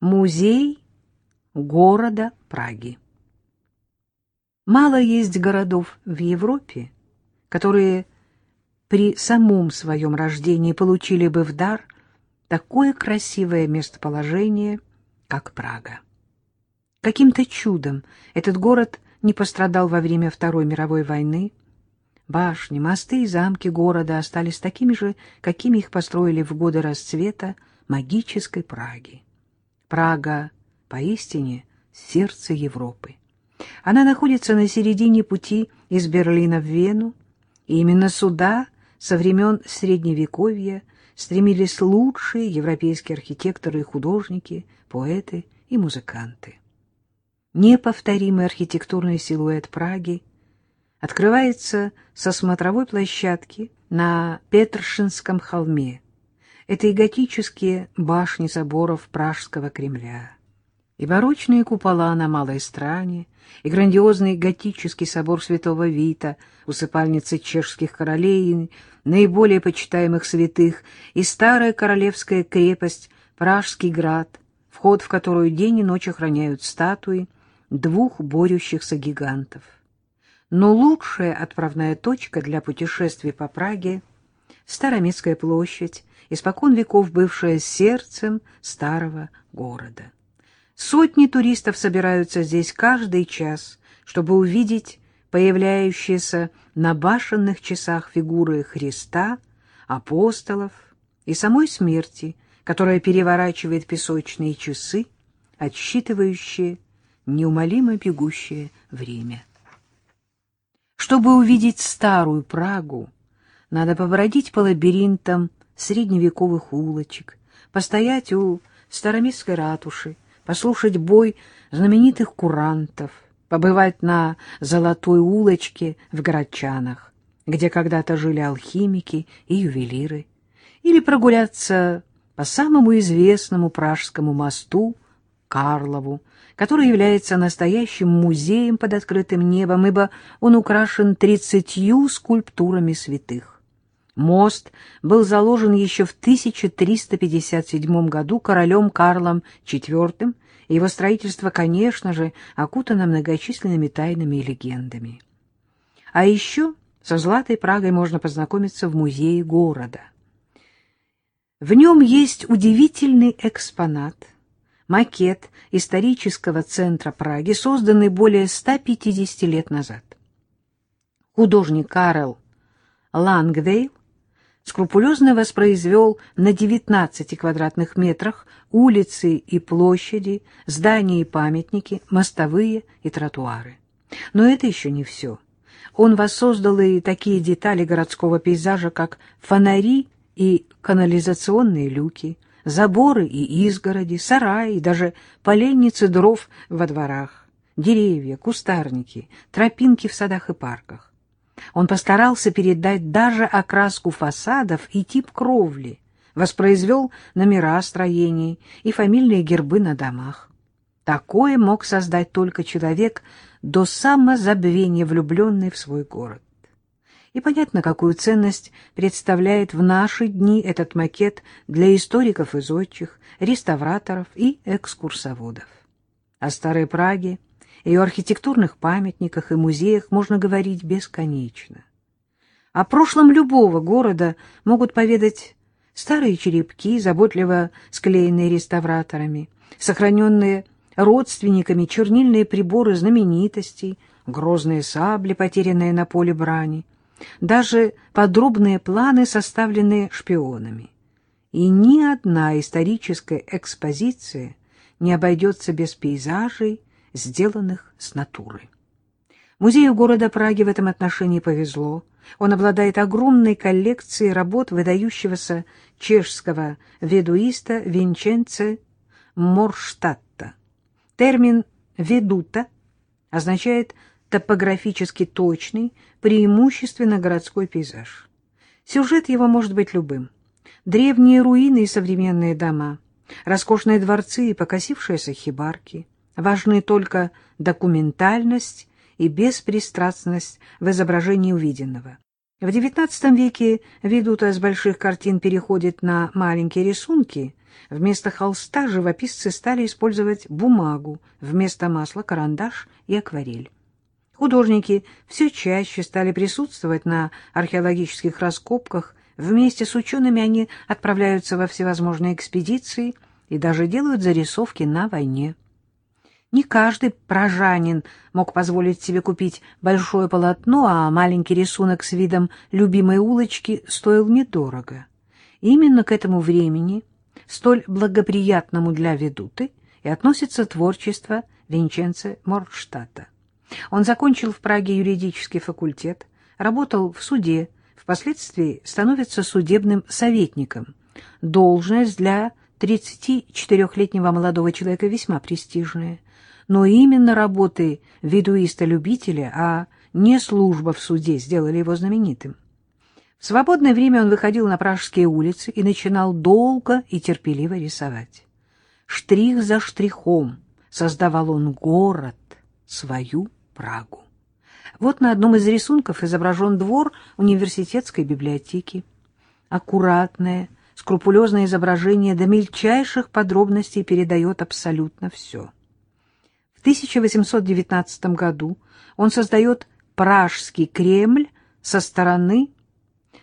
Музей города Праги. Мало есть городов в Европе, которые при самом своем рождении получили бы в дар такое красивое местоположение, как Прага. Каким-то чудом этот город не пострадал во время Второй мировой войны. Башни, мосты и замки города остались такими же, какими их построили в годы расцвета магической Праги. Прага поистине сердце Европы. Она находится на середине пути из Берлина в Вену, и именно сюда со времен Средневековья стремились лучшие европейские архитекторы и художники, поэты и музыканты. Неповторимый архитектурный силуэт Праги открывается со смотровой площадки на Петршинском холме, это и готические башни соборов Пражского Кремля, и барочные купола на Малой Стране, и грандиозный готический собор Святого Вита, усыпальницы чешских королей и наиболее почитаемых святых, и старая королевская крепость Пражский град, вход в которую день и ночь охраняют статуи двух борющихся гигантов. Но лучшая отправная точка для путешествий по Праге — Староместская площадь, испокон веков бывшая сердцем старого города. Сотни туристов собираются здесь каждый час, чтобы увидеть появляющиеся на башенных часах фигуры Христа, апостолов и самой смерти, которая переворачивает песочные часы, отсчитывающие неумолимо бегущее время. Чтобы увидеть старую Прагу, надо побродить по лабиринтам средневековых улочек, постоять у староместской ратуши, послушать бой знаменитых курантов, побывать на Золотой улочке в Городчанах, где когда-то жили алхимики и ювелиры, или прогуляться по самому известному пражскому мосту Карлову, который является настоящим музеем под открытым небом, ибо он украшен тридцатью скульптурами святых. Мост был заложен еще в 1357 году королем Карлом IV, и его строительство, конечно же, окутано многочисленными тайнами и легендами. А еще со Златой Прагой можно познакомиться в музее города. В нем есть удивительный экспонат, макет исторического центра Праги, созданный более 150 лет назад. Художник Карл Лангвейл скрупулезно воспроизвел на 19 квадратных метрах улицы и площади, здания и памятники, мостовые и тротуары. Но это еще не все. Он воссоздал и такие детали городского пейзажа, как фонари и канализационные люки, заборы и изгороди, сараи, даже поленницы дров во дворах, деревья, кустарники, тропинки в садах и парках. Он постарался передать даже окраску фасадов и тип кровли, воспроизвел номера строений и фамильные гербы на домах. Такое мог создать только человек, до самозабвения влюбленный в свой город. И понятно, какую ценность представляет в наши дни этот макет для историков и зодчих, реставраторов и экскурсоводов. О Старой Праге – ее архитектурных памятниках и музеях можно говорить бесконечно. О прошлом любого города могут поведать старые черепки, заботливо склеенные реставраторами, сохраненные родственниками чернильные приборы знаменитостей, грозные сабли, потерянные на поле брани, даже подробные планы, составленные шпионами. И ни одна историческая экспозиция не обойдется без пейзажей, сделанных с натуры. Музею города Праги в этом отношении повезло. Он обладает огромной коллекцией работ выдающегося чешского ведуиста Винченце Морштадта. Термин «ведута» означает топографически точный, преимущественно городской пейзаж. Сюжет его может быть любым. Древние руины и современные дома, роскошные дворцы и покосившиеся хибарки — Важны только документальность и беспристрастность в изображении увиденного. В XIX веке ведута с больших картин переходит на маленькие рисунки, Вместо холста живописцы стали использовать бумагу, вместо масла карандаш и акварель. Художники все чаще стали присутствовать на археологических раскопках, вместе с учеными они отправляются во всевозможные экспедиции и даже делают зарисовки на войне. Не каждый прожанин мог позволить себе купить большое полотно, а маленький рисунок с видом любимой улочки стоил недорого. Именно к этому времени, столь благоприятному для ведуты, и относится творчество Винченце Морштадта. Он закончил в Праге юридический факультет, работал в суде, впоследствии становится судебным советником. Должность для 34-летнего молодого человека весьма престижная – но именно работы ведуиста-любителя, а не служба в суде, сделали его знаменитым. В свободное время он выходил на пражские улицы и начинал долго и терпеливо рисовать. Штрих за штрихом создавал он город, свою Прагу. Вот на одном из рисунков изображен двор университетской библиотеки. Аккуратное, скрупулезное изображение до мельчайших подробностей передает абсолютно все. В 1819 году он создает Пражский Кремль со стороны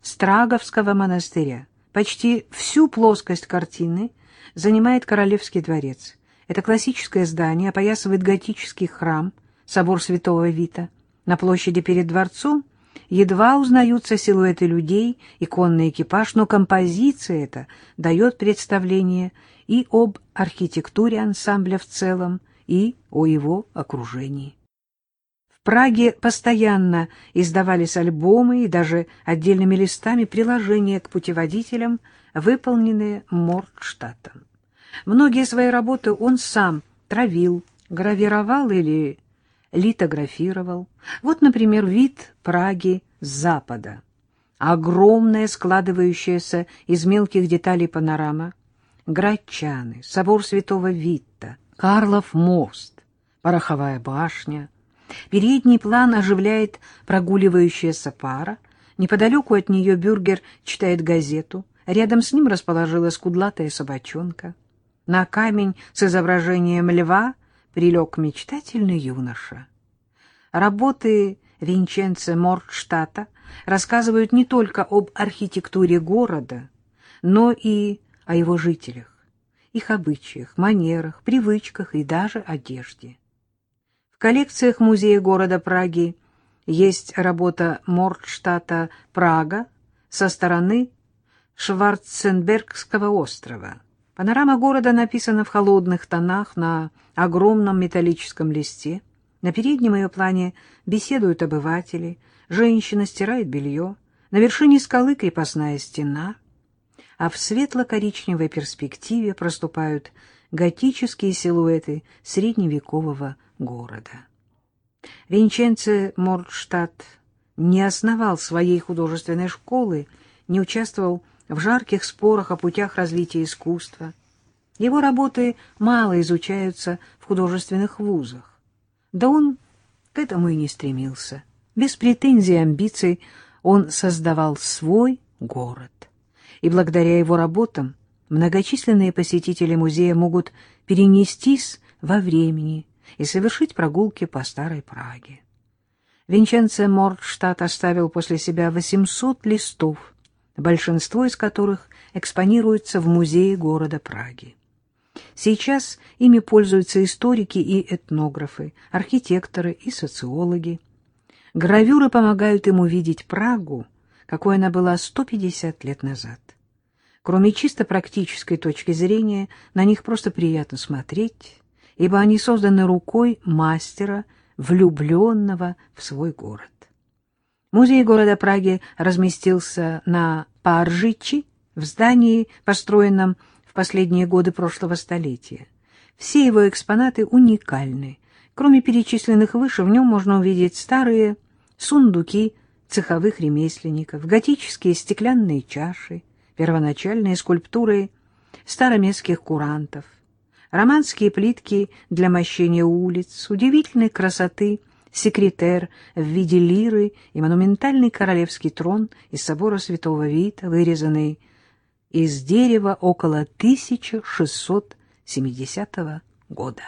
Страговского монастыря. Почти всю плоскость картины занимает Королевский дворец. Это классическое здание опоясывает готический храм, собор Святого Вита. На площади перед дворцом едва узнаются силуэты людей и конный экипаж, но композиция эта дает представление и об архитектуре ансамбля в целом, и о его окружении. В Праге постоянно издавались альбомы и даже отдельными листами приложения к путеводителям, выполненные Мордштадтом. Многие свои работы он сам травил, гравировал или литографировал. Вот, например, вид Праги с запада. Огромная, складывающаяся из мелких деталей панорама, Грачаны, собор святого Витта, Карлов мост, пороховая башня. Передний план оживляет прогуливающаяся пара. Неподалеку от нее бюргер читает газету. Рядом с ним расположилась кудлатая собачонка. На камень с изображением льва прилег мечтательный юноша. Работы Винченце Мордштата рассказывают не только об архитектуре города, но и о его жителях их обычаях, манерах, привычках и даже одежде. В коллекциях музея города Праги есть работа Мордштата «Прага» со стороны Шварценбергского острова. Панорама города написана в холодных тонах на огромном металлическом листе. На переднем ее плане беседуют обыватели, женщина стирает белье, на вершине скалы крепостная стена — а в светло-коричневой перспективе проступают готические силуэты средневекового города. Винченце Мордштадт не основал своей художественной школы, не участвовал в жарких спорах о путях развития искусства. Его работы мало изучаются в художественных вузах. Да он к этому и не стремился. Без претензий и амбиций он создавал свой город и благодаря его работам многочисленные посетители музея могут перенестись во времени и совершить прогулки по Старой Праге. Винченце Мордштадт оставил после себя 800 листов, большинство из которых экспонируется в музее города Праги. Сейчас ими пользуются историки и этнографы, архитекторы и социологи. Гравюры помогают им увидеть Прагу какой она была 150 лет назад. Кроме чисто практической точки зрения, на них просто приятно смотреть, ибо они созданы рукой мастера, влюбленного в свой город. Музей города Праги разместился на Паржичи, в здании, построенном в последние годы прошлого столетия. Все его экспонаты уникальны. Кроме перечисленных выше, в нем можно увидеть старые сундуки цеховых ремесленников, готические стеклянные чаши, первоначальные скульптуры староместских курантов, романские плитки для мощения улиц, удивительной красоты секретер в виде лиры и монументальный королевский трон из собора Святого Вита, вырезанный из дерева около 1670 года.